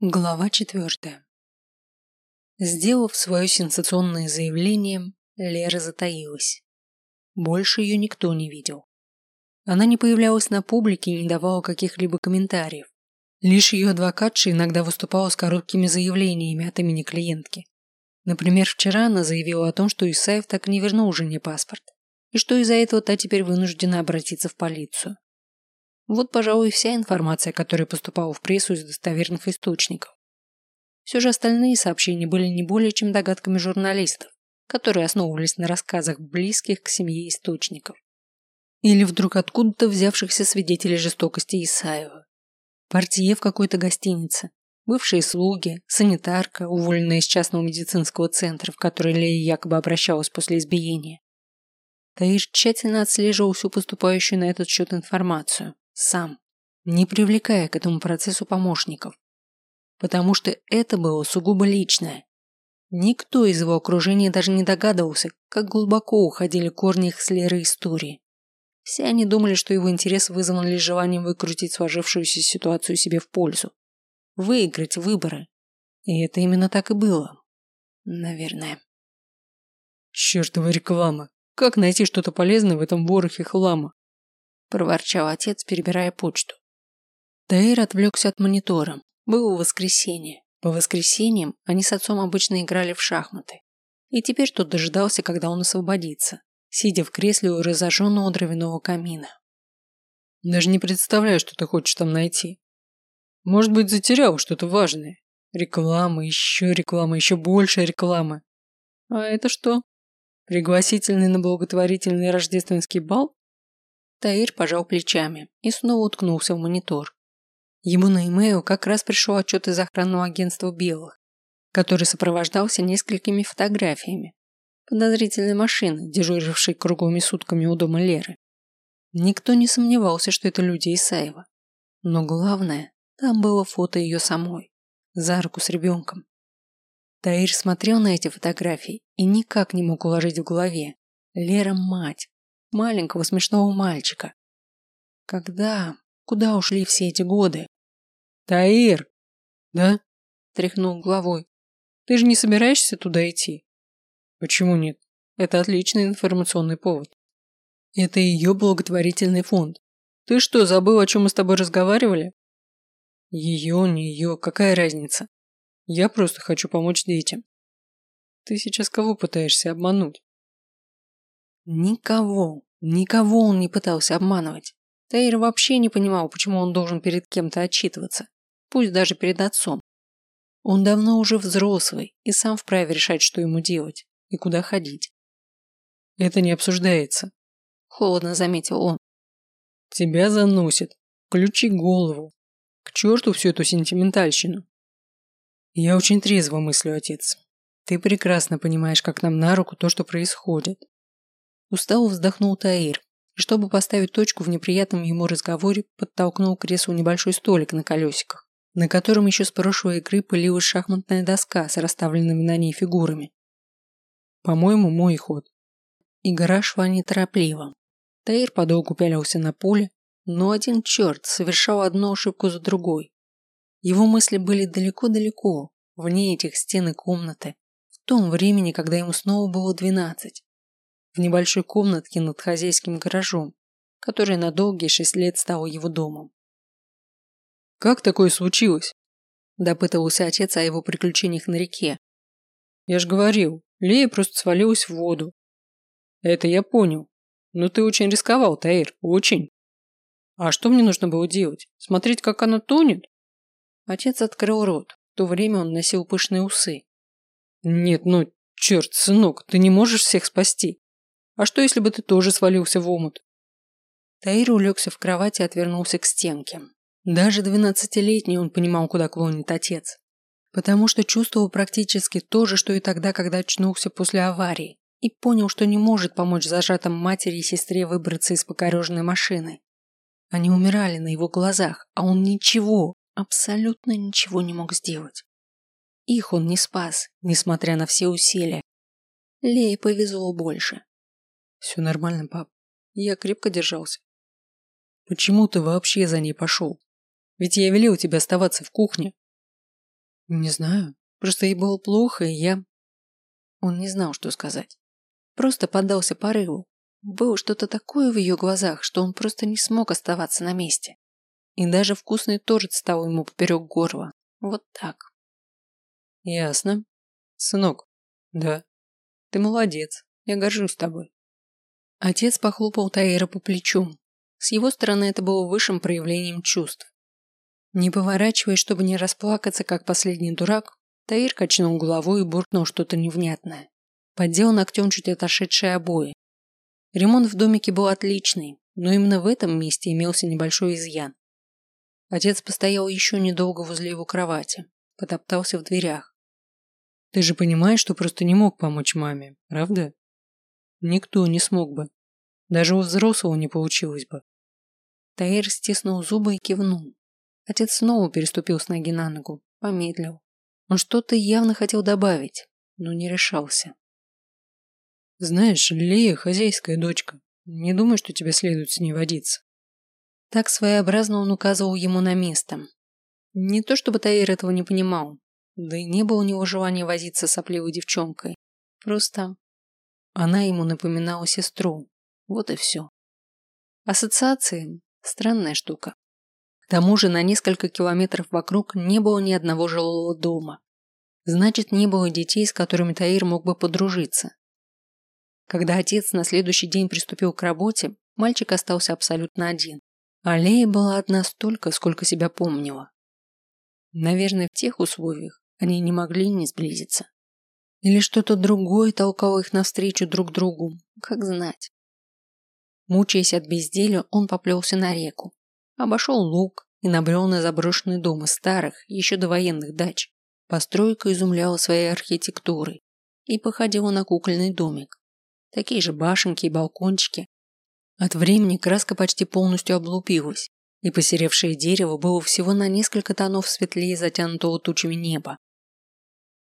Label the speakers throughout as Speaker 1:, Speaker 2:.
Speaker 1: Глава четвертая. Сделав свое сенсационное заявление, Лера затаилась. Больше ее никто не видел. Она не появлялась на публике и не давала каких-либо комментариев. Лишь ее адвокатша иногда выступала с короткими заявлениями от имени клиентки. Например, вчера она заявила о том, что Исаев так и не вернул жене паспорт, и что из-за этого та теперь вынуждена обратиться в полицию. Вот, пожалуй, вся информация, которая поступала в прессу из достоверных источников. Все же остальные сообщения были не более чем догадками журналистов, которые основывались на рассказах близких к семье источников. Или вдруг откуда-то взявшихся свидетелей жестокости Исаева. Портье в какой-то гостинице, бывшие слуги, санитарка, уволенная из частного медицинского центра, в который Лея якобы обращалась после избиения. Таир тщательно отслеживал всю поступающую на этот счет информацию сам, не привлекая к этому процессу помощников. Потому что это было сугубо личное. Никто из его окружения даже не догадывался, как глубоко уходили корни их с Лерой истории. Все они думали, что его интерес вызван лишь желанием выкрутить сложившуюся ситуацию себе в пользу. Выиграть выборы. И это именно так и было. Наверное.
Speaker 2: Чертова реклама. Как найти что-то полезное в этом ворохе хлама?
Speaker 1: – проворчал отец, перебирая почту. Таир отвлекся от монитора. Было воскресенье. По воскресеньям они с отцом обычно играли в шахматы. И теперь тот дожидался, когда он освободится, сидя в кресле у разожженного дровяного камина.
Speaker 2: Даже не представляю, что ты хочешь там найти. Может быть, затерял что-то важное. Реклама, еще реклама, еще больше рекламы. А это что? Пригласительный на благотворительный рождественский бал?
Speaker 1: Таир пожал плечами и снова уткнулся в монитор. Ему на имейл как раз пришел отчет из охранного агентства «Белых», который сопровождался несколькими фотографиями подозрительной машины, дежурившей круглыми сутками у дома Леры. Никто не сомневался, что это люди Исаева. Но главное, там было фото ее самой, за руку с ребенком. Таир смотрел на эти фотографии и никак не мог уложить в голове. Лера – мать, маленького смешного мальчика. Когда? Куда ушли все эти годы?
Speaker 2: Таир! Да?
Speaker 1: Тряхнул головой.
Speaker 2: Ты же не собираешься туда идти? Почему нет? Это отличный информационный повод. Это ее благотворительный фонд. Ты что, забыл, о чем мы с тобой разговаривали? Ее, не ее, какая разница? Я просто хочу помочь детям. Ты сейчас кого пытаешься обмануть?
Speaker 1: Никого, никого он не пытался обманывать. Таир вообще не понимал, почему он должен перед кем-то отчитываться, пусть даже перед отцом. Он давно уже взрослый и сам вправе решать, что ему делать и куда ходить.
Speaker 2: Это не обсуждается,
Speaker 1: холодно заметил он.
Speaker 2: Тебя заносит. Включи голову. К черту всю эту сентиментальщину. Я очень трезво мыслю, отец. Ты прекрасно понимаешь, как нам на руку то, что происходит.
Speaker 1: Устало вздохнул Таир, и чтобы поставить точку в неприятном ему разговоре, подтолкнул к креслу небольшой столик на колесиках, на котором еще с прошлой игры пылилась шахматная доска с расставленными на ней фигурами.
Speaker 2: По-моему, мой ход.
Speaker 1: Игра шла неторопливо. Таир подолгу пялился на поле, но один черт совершал одну ошибку за другой. Его мысли были далеко-далеко, вне этих стен и комнаты, в том времени, когда ему снова было двенадцать в небольшой комнатке над хозяйским гаражом, который на долгие шесть лет стал его домом.
Speaker 2: «Как такое случилось?»
Speaker 1: – допытывался отец о его приключениях на реке.
Speaker 2: «Я же говорил, Лея просто свалилась в воду». «Это я понял. Но ты очень рисковал, Таир, очень. А что мне нужно было делать? Смотреть, как она тонет?»
Speaker 1: Отец открыл рот. В то время он носил пышные усы.
Speaker 2: «Нет, ну, черт, сынок, ты не можешь всех спасти. А что, если бы ты тоже свалился в омут?
Speaker 1: Таир улегся в кровати и отвернулся к стенке. Даже двенадцатилетний он понимал, куда клонит отец. Потому что чувствовал практически то же, что и тогда, когда очнулся после аварии, и понял, что не может помочь зажатым матери и сестре выбраться из покореженной машины. Они умирали на его глазах, а он ничего, абсолютно ничего не мог сделать. Их он не спас, несмотря на все усилия. Лее повезло больше.
Speaker 2: Все нормально, пап. Я крепко держался. Почему ты вообще за ней пошел? Ведь я велел тебе оставаться в кухне.
Speaker 1: Не знаю. Просто ей было плохо, и я... Он не знал, что сказать. Просто поддался порыву. Было что-то такое в ее глазах, что он просто не смог оставаться на месте. И даже вкусный торт стал ему поперек горла. Вот так.
Speaker 2: Ясно. Сынок. Да. Ты молодец. Я горжусь тобой.
Speaker 1: Отец похлопал Таира по плечу. С его стороны это было высшим проявлением чувств. Не поворачиваясь, чтобы не расплакаться, как последний дурак, Таир качнул головой и буркнул что-то невнятное. Поддел ногтем чуть отошедшие обои. Ремонт в домике был отличный, но именно в этом месте имелся небольшой изъян. Отец постоял еще недолго возле его кровати, потоптался в дверях.
Speaker 2: «Ты же понимаешь, что просто не мог помочь маме, правда?» «Никто не смог бы. Даже у взрослого не получилось бы».
Speaker 1: Таир стиснул зубы и кивнул. Отец снова переступил с ноги на ногу, помедлил. Он что-то явно хотел добавить, но не решался.
Speaker 2: Знаешь, Лея хозяйская дочка. Не думаю, что тебе следует с ней водиться.
Speaker 1: Так своеобразно он указывал ему на место. Не то чтобы Таир этого не понимал, да и не было у него желания возиться с сопливой девчонкой. Просто она ему напоминала сестру. Вот и все. Ассоциации – странная штука. К тому же на несколько километров вокруг не было ни одного жилого дома. Значит, не было детей, с которыми Таир мог бы подружиться. Когда отец на следующий день приступил к работе, мальчик остался абсолютно один. А Лея была одна столько, сколько себя помнила. Наверное, в тех условиях они не могли не сблизиться. Или что-то другое толкало их навстречу друг другу, как знать. Мучаясь от безделия, он поплелся на реку, Обошел луг и набрел на заброшенный дом из старых, еще до военных дач. Постройка изумляла своей архитектурой и походила на кукольный домик. Такие же башенки и балкончики. От времени краска почти полностью облупилась, и посеревшее дерево было всего на несколько тонов светлее затянутого тучами неба.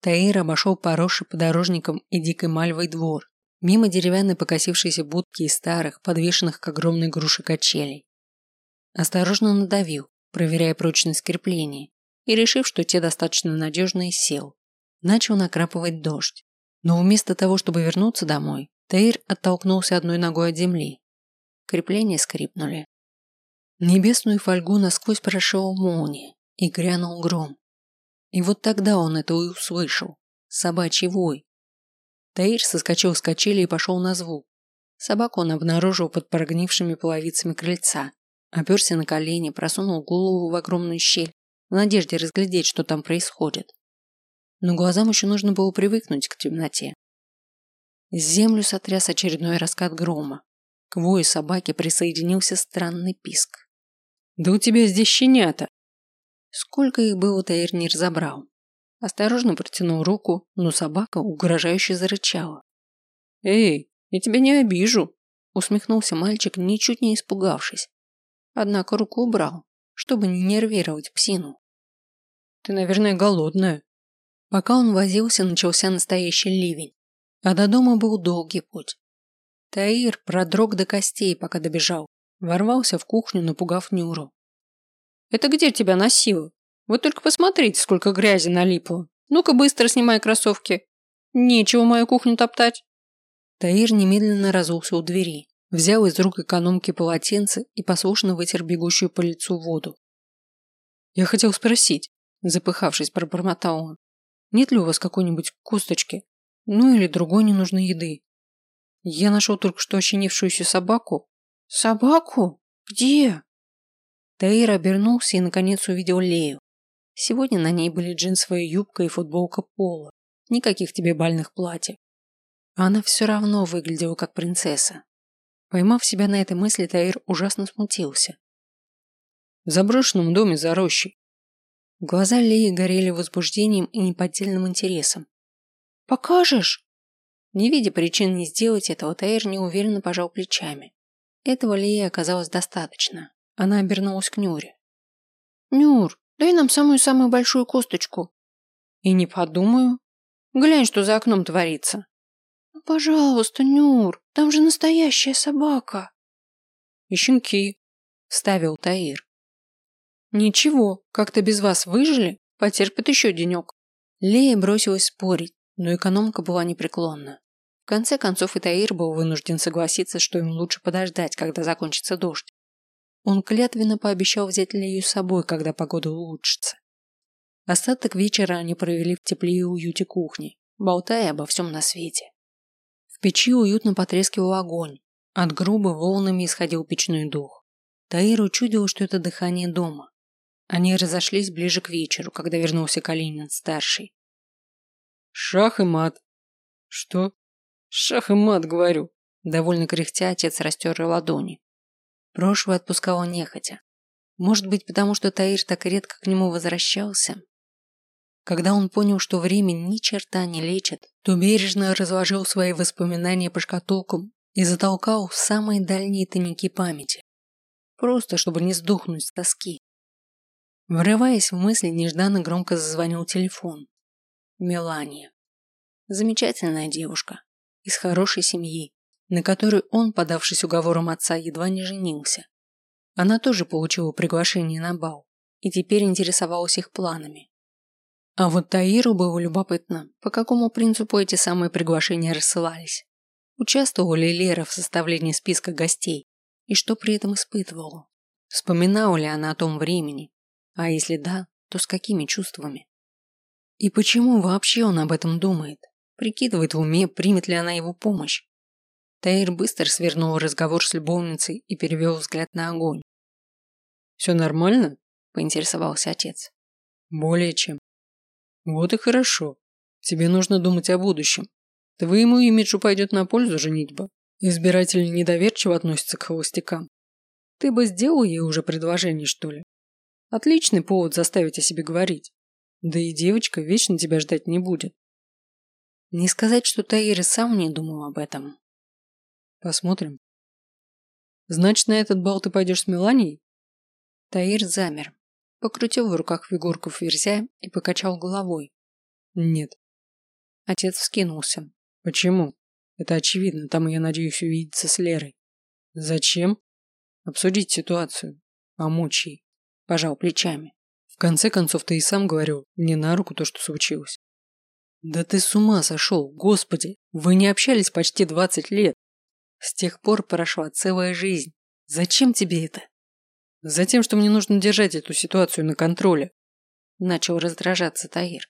Speaker 1: Таир обошел поросший подорожником и дикой мальвой двор, мимо деревянной покосившейся будки и старых, подвешенных к огромной груши качелей. Осторожно надавил, проверяя прочность крепления, и, решив, что те достаточно надежные, сел. Начал накрапывать дождь. Но вместо того, чтобы вернуться домой, Таир оттолкнулся одной ногой от земли. Крепления скрипнули. Небесную фольгу насквозь прошел молния и грянул гром. И вот тогда он это и услышал. Собачий вой. Таир соскочил с качели и пошел на звук. Собаку он обнаружил под прогнившими половицами крыльца Оперся на колени, просунул голову в огромную щель, в надежде разглядеть, что там происходит. Но глазам еще нужно было привыкнуть к темноте. Землю сотряс очередной раскат грома. К вою собаки присоединился странный писк.
Speaker 2: «Да у тебя здесь щенята!»
Speaker 1: Сколько их было, Таир не разобрал. Осторожно протянул руку, но собака угрожающе зарычала.
Speaker 2: «Эй, я тебя не обижу!»
Speaker 1: Усмехнулся мальчик, ничуть не испугавшись. Однако руку убрал, чтобы не нервировать псину.
Speaker 2: Ты, наверное, голодная.
Speaker 1: Пока он возился, начался настоящий ливень. А до дома был долгий путь. Таир продрог до костей, пока добежал. Ворвался в кухню, напугав Нюру.
Speaker 2: «Это где тебя носило? Вы только посмотрите, сколько грязи налипло. Ну-ка быстро снимай кроссовки. Нечего мою кухню топтать».
Speaker 1: Таир немедленно разулся у двери. Взял из рук экономки полотенце и послушно вытер бегущую по лицу воду.
Speaker 2: «Я хотел спросить», – запыхавшись, пробормотал он, «нет ли у вас какой-нибудь косточки? Ну или другой ненужной еды? Я нашел только что ощенившуюся собаку».
Speaker 1: «Собаку? Где?» Таир обернулся и наконец увидел Лею. Сегодня на ней были джинсовая юбка и футболка пола. Никаких тебе бальных платьев. Она все равно выглядела как принцесса. Поймав себя на этой мысли, Таир ужасно смутился.
Speaker 2: В заброшенном доме за рощей.
Speaker 1: Глаза Леи горели возбуждением и неподдельным интересом. «Покажешь?» Не видя причин не сделать этого, Таир неуверенно пожал плечами. Этого Леи оказалось достаточно. Она обернулась к Нюре. «Нюр, дай нам самую-самую большую косточку».
Speaker 2: «И не подумаю. Глянь, что за окном творится».
Speaker 1: «Ну, пожалуйста, Нюр, там же настоящая собака.
Speaker 2: И щенки, вставил Таир.
Speaker 1: Ничего, как-то без вас выжили,
Speaker 2: Потерпит еще денек.
Speaker 1: Лея бросилась спорить, но экономка была непреклонна. В конце концов и Таир был вынужден согласиться, что им лучше подождать, когда закончится дождь. Он клятвенно пообещал взять Лею с собой, когда погода улучшится. Остаток вечера они провели в тепле и уюте кухни, болтая обо всем на свете. В печи уютно потрескивал огонь, от грубы волнами исходил печной дух. Таиру чудило, что это дыхание дома. Они разошлись ближе к вечеру, когда вернулся Калинин-старший.
Speaker 2: «Шах и мат». «Что?» «Шах и мат, говорю».
Speaker 1: Довольно кряхтя, отец растер ладони. Прошлое отпускало нехотя. Может быть, потому что Таир так редко к нему возвращался? Когда он понял, что время ни черта не лечит, то бережно разложил свои воспоминания по шкатулкам и затолкал в самые дальние тайники памяти. Просто, чтобы не сдохнуть с тоски. Врываясь в мысли, нежданно громко зазвонил телефон. Мелания. Замечательная девушка. Из хорошей семьи, на которой он, подавшись уговором отца, едва не женился. Она тоже получила приглашение на бал и теперь интересовалась их планами. А вот Таиру было любопытно, по какому принципу эти самые приглашения рассылались. Участвовала ли Лера в составлении списка гостей и что при этом испытывала? Вспоминала ли она о том времени? А если да, то с какими чувствами? И почему вообще он об этом думает? Прикидывает в уме, примет ли она его помощь. Таир быстро свернул разговор с любовницей и перевел взгляд на огонь.
Speaker 2: «Все нормально?»
Speaker 1: – поинтересовался отец.
Speaker 2: «Более чем». «Вот и хорошо. Тебе нужно думать о будущем. Твоему имиджу пойдет на пользу женитьба. Избиратели недоверчиво относятся к холостякам. Ты бы сделал ей уже предложение, что ли? Отличный повод заставить о себе говорить. Да и девочка вечно тебя ждать не будет.
Speaker 1: Не сказать, что Таир и сам не думал об этом.
Speaker 2: Посмотрим. Значит, на этот бал ты пойдешь с Меланией?
Speaker 1: Таир замер, покрутил в руках фигурку ферзя и покачал головой.
Speaker 2: Нет.
Speaker 1: Отец вскинулся.
Speaker 2: Почему? Это очевидно, там я надеюсь увидеться с Лерой. Зачем? Обсудить ситуацию. Помочь ей. Пожал плечами. В конце концов, ты и сам говорил, мне на руку то, что случилось. Да ты с ума сошел, господи! Вы не общались почти двадцать лет. С тех пор прошла целая жизнь. Зачем тебе это? Затем, что мне нужно держать эту ситуацию на контроле. Начал раздражаться Таир.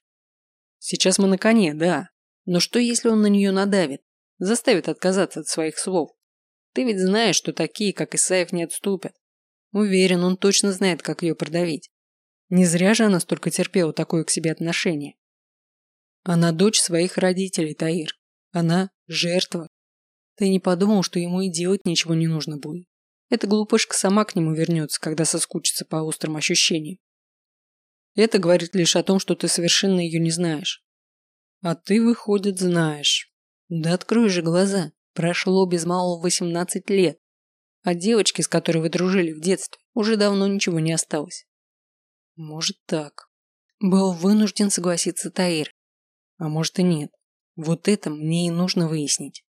Speaker 2: Сейчас мы на коне, да. Но что, если он на нее надавит? Заставит отказаться от своих слов? Ты ведь знаешь, что такие, как Исаев, не отступят. Уверен, он точно знает, как ее продавить. Не зря же она столько терпела такое к себе отношение. Она дочь своих родителей, Таир. Она жертва. Ты не подумал, что ему и делать ничего не нужно будет. Эта глупышка сама к нему вернется, когда соскучится по острым ощущениям. Это говорит лишь о том, что ты совершенно ее не знаешь. А ты, выходит, знаешь. Да открой же глаза. Прошло без малого 18 лет. А девочки, с которой вы дружили в детстве, уже давно ничего не осталось. Может так. Был вынужден согласиться Таир. А может и нет. Вот это мне и нужно выяснить.